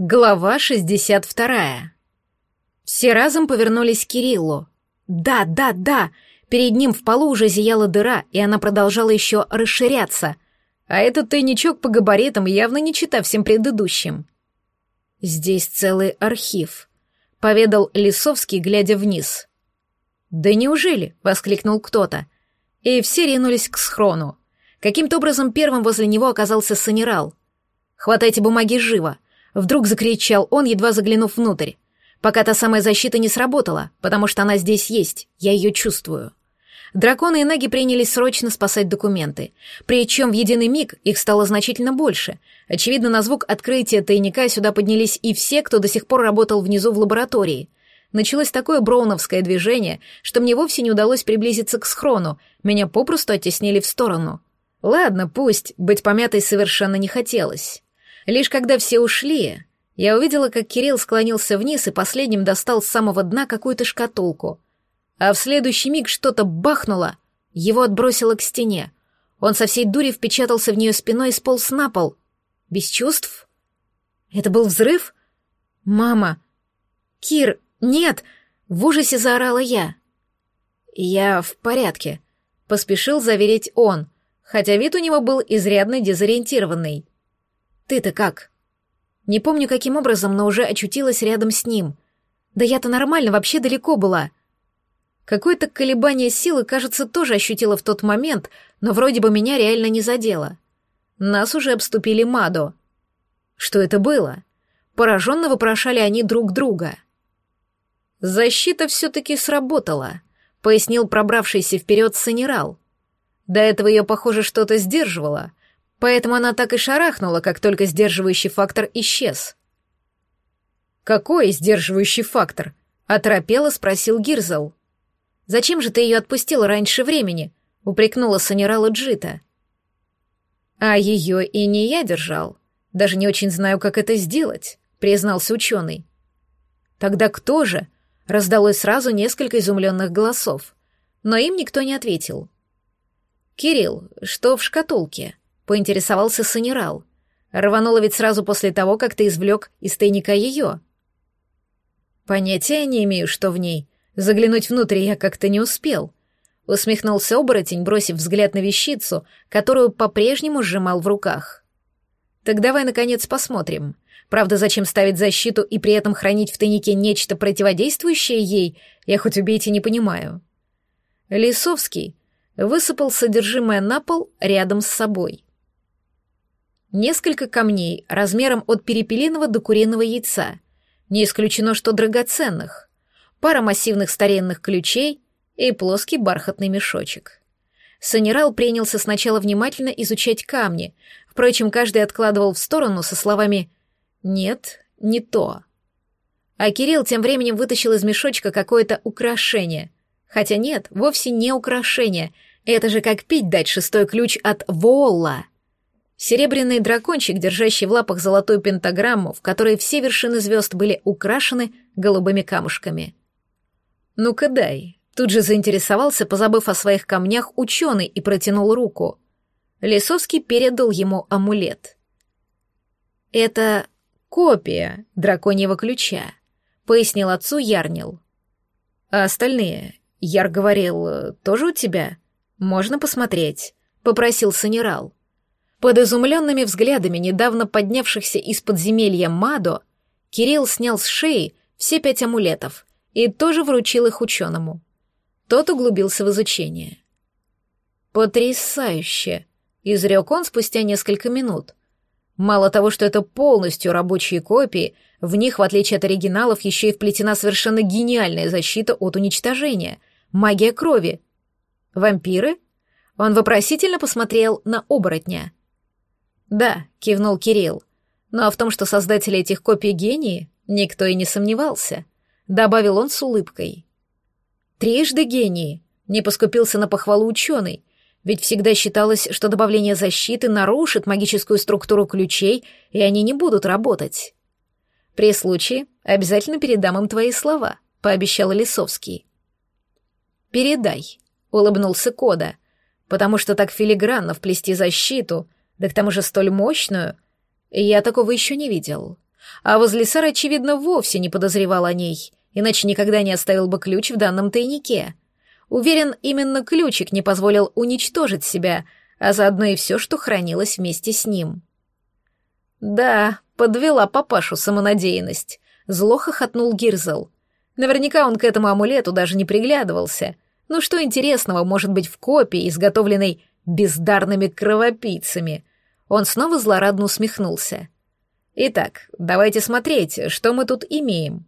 Глава 62. Все разом повернулись к Кириллу. Да, да, да! Перед ним в полу уже зияла дыра, и она продолжала еще расширяться. А этот тайничок по габаритам явно не читав всем предыдущим. «Здесь целый архив», — поведал Лисовский, глядя вниз. «Да неужели?» — воскликнул кто-то. И все ринулись к схрону. Каким-то образом первым возле него оказался Санерал. «Хватайте бумаги живо!» Вдруг закричал он, едва заглянув внутрь. Пока та самая защита не сработала, потому что она здесь есть, я ее чувствую. Драконы и наги принялись срочно спасать документы. Причем в единый миг их стало значительно больше. Очевидно, на звук открытия тайника сюда поднялись и все, кто до сих пор работал внизу в лаборатории. Началось такое броуновское движение, что мне вовсе не удалось приблизиться к схрону, меня попросту оттеснили в сторону. Ладно, пусть, быть помятой совершенно не хотелось. Лишь когда все ушли, я увидела, как Кирилл склонился вниз и последним достал с самого дна какую-то шкатулку. А в следующий миг что-то бахнуло, его отбросило к стене. Он со всей дури впечатался в нее спиной и сполз на пол. Без чувств? Это был взрыв? Мама! Кир, нет! В ужасе заорала я. Я в порядке, поспешил заверить он, хотя вид у него был изрядно дезориентированный. Ты-то как? Не помню, каким образом, но уже очутилась рядом с ним. Да я-то нормально, вообще далеко была. Какое-то колебание силы, кажется, тоже ощутила в тот момент, но вроде бы меня реально не задело. Нас уже обступили Мадо. Что это было? Пораженно вопрошали они друг друга. «Защита все-таки сработала», — пояснил пробравшийся вперед Санерал. До этого ее, похоже, что-то сдерживало, Поэтому она так и шарахнула, как только сдерживающий фактор исчез. «Какой сдерживающий фактор?» — оторопело спросил Гирзел. «Зачем же ты ее отпустил раньше времени?» — упрекнула Санерала Джита. «А ее и не я держал. Даже не очень знаю, как это сделать», — признался ученый. «Тогда кто же?» — раздалось сразу несколько изумленных голосов, но им никто не ответил. «Кирилл, что в шкатулке?» Поинтересовался Санерал. Рванула ведь сразу после того, как ты извлек из тайника ее. Понятия не имею, что в ней. Заглянуть внутрь я как-то не успел. Усмехнулся оборотень, бросив взгляд на вещицу, которую по-прежнему сжимал в руках. Так давай, наконец, посмотрим. Правда, зачем ставить защиту и при этом хранить в тайнике нечто противодействующее ей, я хоть убейте не понимаю. Лисовский высыпал содержимое на пол рядом с собой. Несколько камней размером от перепелиного до куриного яйца. Не исключено, что драгоценных. Пара массивных старинных ключей и плоский бархатный мешочек. Санерал принялся сначала внимательно изучать камни, впрочем, каждый откладывал в сторону со словами «нет, не то». А Кирилл тем временем вытащил из мешочка какое-то украшение. Хотя нет, вовсе не украшение. Это же как пить дать шестой ключ от Волла. Серебряный дракончик, держащий в лапах золотую пентаграмму, в которой все вершины звезд были украшены голубыми камушками. «Ну-ка дай», — тут же заинтересовался, позабыв о своих камнях, ученый и протянул руку. Лисовский передал ему амулет. «Это копия драконьего ключа», — пояснил отцу Ярнил. «А остальные, Яр говорил, тоже у тебя? Можно посмотреть», — попросил Санерал. Под изумленными взглядами недавно поднявшихся из подземелья Мадо, Кирилл снял с шеи все пять амулетов и тоже вручил их ученому. Тот углубился в изучение. «Потрясающе!» — изрек он спустя несколько минут. Мало того, что это полностью рабочие копии, в них, в отличие от оригиналов, еще и вплетена совершенно гениальная защита от уничтожения — магия крови. «Вампиры?» Он вопросительно посмотрел на оборотня — «Да», — кивнул Кирилл. «Ну а в том, что создатели этих копий гении, никто и не сомневался», — добавил он с улыбкой. «Трижды гении», — не поскупился на похвалу ученый, ведь всегда считалось, что добавление защиты нарушит магическую структуру ключей, и они не будут работать. «При случае обязательно передам им твои слова», — пообещал Лисовский. «Передай», — улыбнулся Кода, «потому что так филигранно вплести защиту — да к тому же столь мощную, я такого еще не видел. А возле Сары, очевидно, вовсе не подозревал о ней, иначе никогда не оставил бы ключ в данном тайнике. Уверен, именно ключик не позволил уничтожить себя, а заодно и все, что хранилось вместе с ним. Да, подвела папашу самонадеянность. Зло хохотнул Гирзел. Наверняка он к этому амулету даже не приглядывался. Ну что интересного может быть в копии, изготовленной бездарными кровопийцами? Он снова злорадно усмехнулся. Итак, давайте смотреть, что мы тут имеем.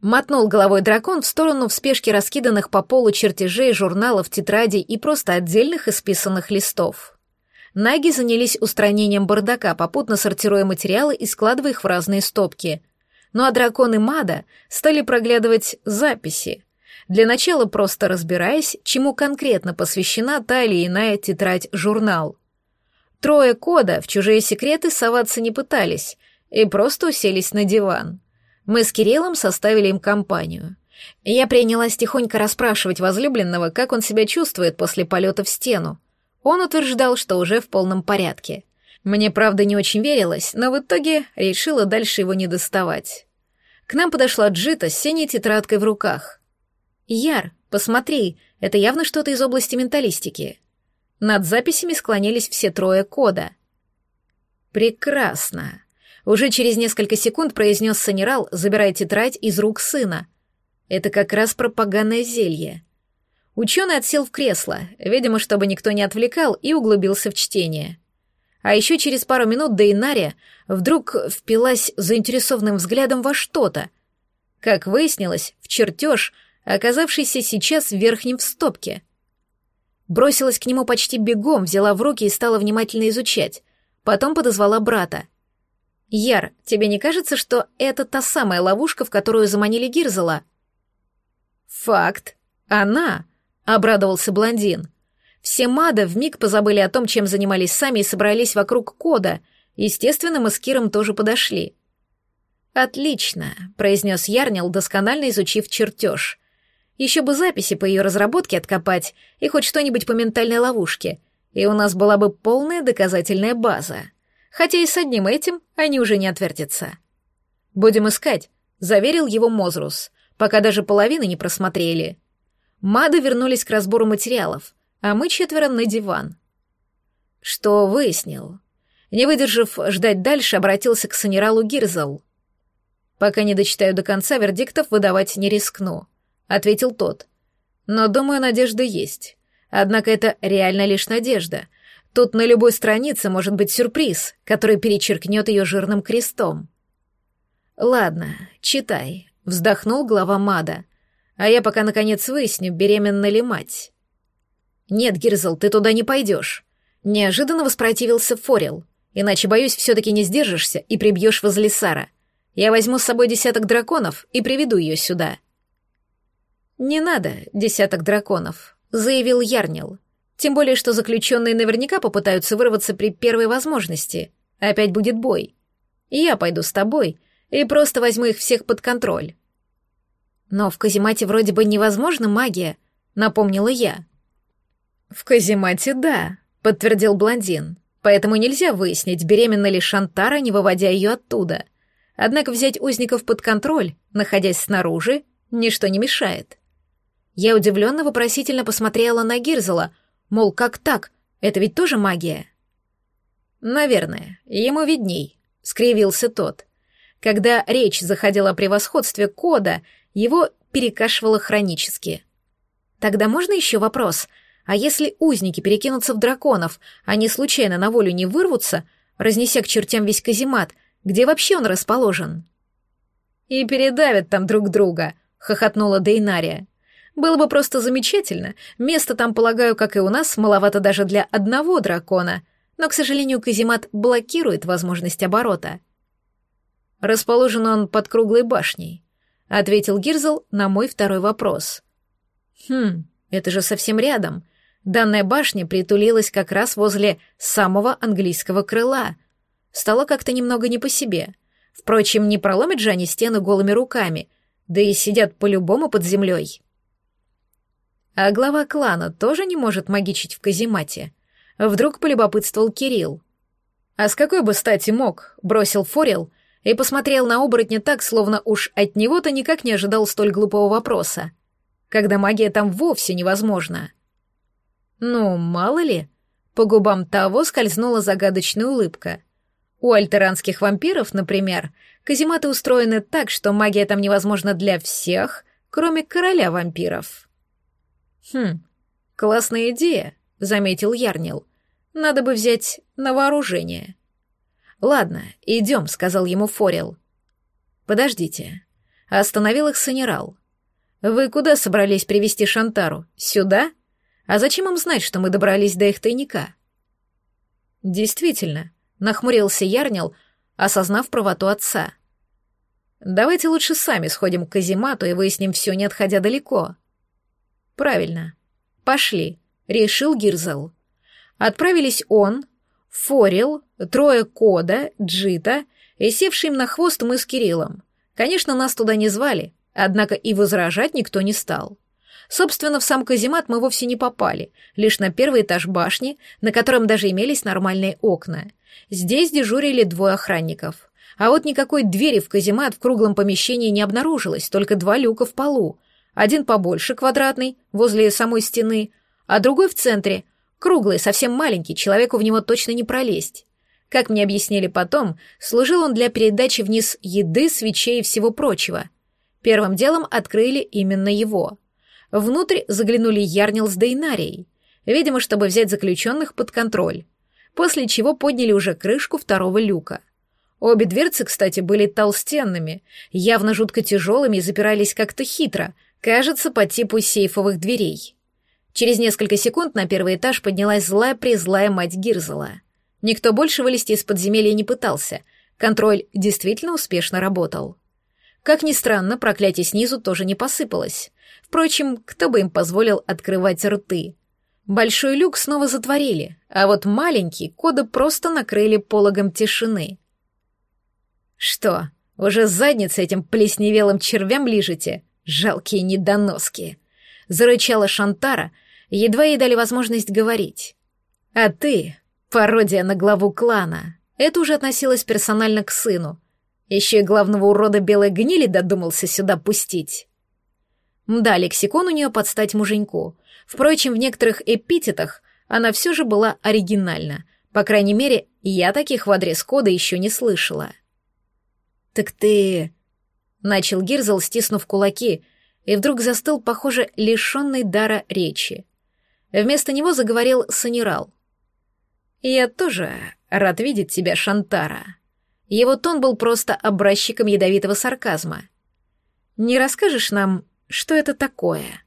Мотнул головой дракон в сторону в спешке раскиданных по полу чертежей, журналов, тетрадей и просто отдельных исписанных листов. Наги занялись устранением бардака, попутно сортируя материалы и складывая их в разные стопки. Ну а драконы Мада стали проглядывать записи, для начала просто разбираясь, чему конкретно посвящена та или иная тетрадь-журнал. Трое кода в чужие секреты соваться не пытались и просто уселись на диван. Мы с Кириллом составили им компанию. Я принялась тихонько расспрашивать возлюбленного, как он себя чувствует после полета в стену. Он утверждал, что уже в полном порядке. Мне, правда, не очень верилось, но в итоге решила дальше его не доставать. К нам подошла Джита с синей тетрадкой в руках. «Яр, посмотри, это явно что-то из области менталистики». Над записями склонились все трое кода. «Прекрасно. Уже через несколько секунд произнес Санерал, забирая тетрадь из рук сына. Это как раз пропаганное зелье. Ученый отсел в кресло, видимо, чтобы никто не отвлекал, и углубился в чтение. А еще через пару минут Дейнария вдруг впилась заинтересованным взглядом во что-то. Как выяснилось, в чертеж, оказавшийся сейчас в верхнем в стопке. Бросилась к нему почти бегом, взяла в руки и стала внимательно изучать. Потом подозвала брата. «Яр, тебе не кажется, что это та самая ловушка, в которую заманили Гирзела?» «Факт. Она!» — обрадовался блондин. Все мада вмиг позабыли о том, чем занимались сами, и собрались вокруг кода. Естественно, мы с Киром тоже подошли. «Отлично», — произнес Ярнил, досконально изучив чертеж. «Еще бы записи по ее разработке откопать и хоть что-нибудь по ментальной ловушке, и у нас была бы полная доказательная база» хотя и с одним этим они уже не отвертятся. «Будем искать», — заверил его Мозрус, пока даже половины не просмотрели. Мады вернулись к разбору материалов, а мы четверо на диван. Что выяснил? Не выдержав ждать дальше, обратился к санералу Гирзал. «Пока не дочитаю до конца, вердиктов выдавать не рискну», — ответил тот. «Но, думаю, надежда есть. Однако это реально лишь надежда, Тут на любой странице может быть сюрприз, который перечеркнет ее жирным крестом. «Ладно, читай», — вздохнул глава Мада. «А я пока наконец выясню, беременна ли мать». «Нет, Гирзл, ты туда не пойдешь», — неожиданно воспротивился Форел. «Иначе, боюсь, все-таки не сдержишься и прибьешь возле Сара. Я возьму с собой десяток драконов и приведу ее сюда». «Не надо десяток драконов», — заявил Ярнил. Тем более, что заключенные наверняка попытаются вырваться при первой возможности. Опять будет бой. Я пойду с тобой и просто возьму их всех под контроль. Но в каземате вроде бы невозможна магия, напомнила я. В каземате да, подтвердил блондин. Поэтому нельзя выяснить, беременна ли Шантара, не выводя ее оттуда. Однако взять узников под контроль, находясь снаружи, ничто не мешает. Я удивленно вопросительно посмотрела на Гирзела, Мол, как так? Это ведь тоже магия? Наверное, ему видней, скривился тот. Когда речь заходила о превосходстве кода, его перекашивало хронически. Тогда можно еще вопрос? А если узники перекинутся в драконов, они случайно на волю не вырвутся, разнеся к чертям весь каземат, где вообще он расположен? И передавят там друг друга, хохотнула Дейнария. Было бы просто замечательно. Места там, полагаю, как и у нас, маловато даже для одного дракона. Но, к сожалению, каземат блокирует возможность оборота. Расположен он под круглой башней, ответил Гирзл на мой второй вопрос. Хм, это же совсем рядом. Данная башня притулилась как раз возле самого английского крыла. Стало как-то немного не по себе. Впрочем, не проломят же они стены голыми руками, да и сидят по-любому под землей. А глава клана тоже не может магичить в каземате. Вдруг полюбопытствовал Кирилл. А с какой бы стати мог, бросил Форел, и посмотрел на оборотня так, словно уж от него-то никак не ожидал столь глупого вопроса. Когда магия там вовсе невозможна. Ну, мало ли, по губам того скользнула загадочная улыбка. У альтеранских вампиров, например, казематы устроены так, что магия там невозможна для всех, кроме короля вампиров. Хм, классная идея, заметил Ярнил. Надо бы взять на вооружение. Ладно, идем, сказал ему Форел. Подождите. Остановил их Санерал. Вы куда собрались привести Шантару? Сюда? А зачем им знать, что мы добрались до их тайника? Действительно, нахмурился Ярнил, осознав правоту отца. Давайте лучше сами сходим к каземату и выясним все, не отходя далеко. Правильно. Пошли, решил Гирзел. Отправились он, Форил, трое Кода, Джита и севший на хвост мы с Кириллом. Конечно, нас туда не звали, однако и возражать никто не стал. Собственно, в сам каземат мы вовсе не попали, лишь на первый этаж башни, на котором даже имелись нормальные окна. Здесь дежурили двое охранников. А вот никакой двери в каземат в круглом помещении не обнаружилось, только два люка в полу. Один побольше, квадратный, возле самой стены, а другой в центре, круглый, совсем маленький, человеку в него точно не пролезть. Как мне объяснили потом, служил он для передачи вниз еды, свечей и всего прочего. Первым делом открыли именно его. Внутрь заглянули Ярнил с Дейнарией, видимо, чтобы взять заключенных под контроль, после чего подняли уже крышку второго люка. Обе дверцы, кстати, были толстенными, явно жутко тяжелыми и запирались как-то хитро, кажется, по типу сейфовых дверей. Через несколько секунд на первый этаж поднялась злая-призлая мать Гирзела. Никто больше вылезти из подземелья не пытался, контроль действительно успешно работал. Как ни странно, проклятие снизу тоже не посыпалось. Впрочем, кто бы им позволил открывать рты? Большой люк снова затворили, а вот маленький кода просто накрыли пологом тишины. «Что, уже задницы этим плесневелым червям лижете? Жалкие недоноски!» — зарычала Шантара, едва ей дали возможность говорить. «А ты, пародия на главу клана, это уже относилось персонально к сыну. Еще и главного урода белой гнили додумался сюда пустить». Да, лексикон у нее под стать муженьку. Впрочем, в некоторых эпитетах она все же была оригинальна. По крайней мере, я таких в адрес кода еще не слышала. «Так ты...» — начал Гирзл, стиснув кулаки, и вдруг застыл, похоже, лишенный дара речи. Вместо него заговорил Санерал. «Я тоже рад видеть тебя, Шантара». Его тон был просто образчиком ядовитого сарказма. «Не расскажешь нам, что это такое?»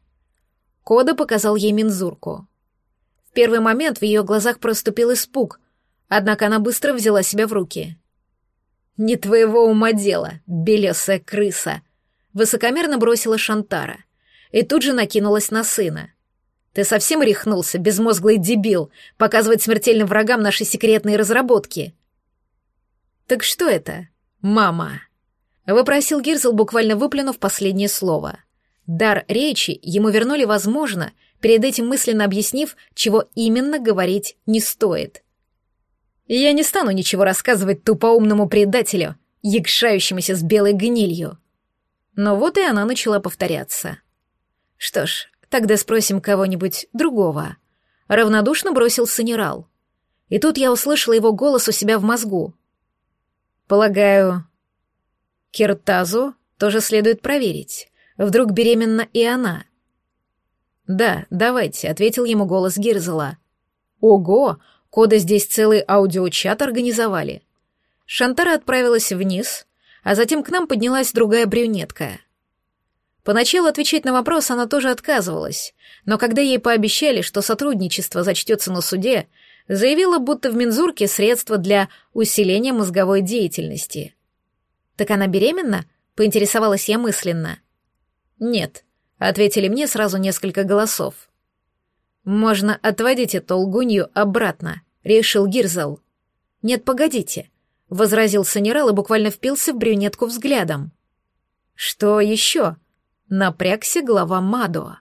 Кода показал ей мензурку. В первый момент в ее глазах проступил испуг, однако она быстро взяла себя в руки. «Не твоего ума дело, белесая крыса!» Высокомерно бросила Шантара и тут же накинулась на сына. «Ты совсем рехнулся, безмозглый дебил, показывать смертельным врагам наши секретные разработки?» «Так что это, мама?» — вопросил Гирзл, буквально выплюнув последнее слово. Дар речи ему вернули, возможно, перед этим мысленно объяснив, чего именно говорить не стоит. «Я не стану ничего рассказывать тупоумному предателю, якшающемуся с белой гнилью». Но вот и она начала повторяться. «Что ж, тогда спросим кого-нибудь другого». Равнодушно бросил Санерал. И тут я услышала его голос у себя в мозгу. «Полагаю, Киртазу тоже следует проверить. Вдруг беременна и она? «Да, давайте», — ответил ему голос Гирзела. «Ого! Кода здесь целый аудиочат организовали». Шантара отправилась вниз, а затем к нам поднялась другая брюнетка. Поначалу отвечать на вопрос она тоже отказывалась, но когда ей пообещали, что сотрудничество зачтется на суде, заявила, будто в мензурке средства для усиления мозговой деятельности. «Так она беременна?» — поинтересовалась я мысленно. «Нет», — ответили мне сразу несколько голосов. «Можно отводить эту лгунью обратно», — решил Гирзел. «Нет, погодите», — возразил Санерал и буквально впился в брюнетку взглядом. «Что еще?» — напрягся глава Мадо.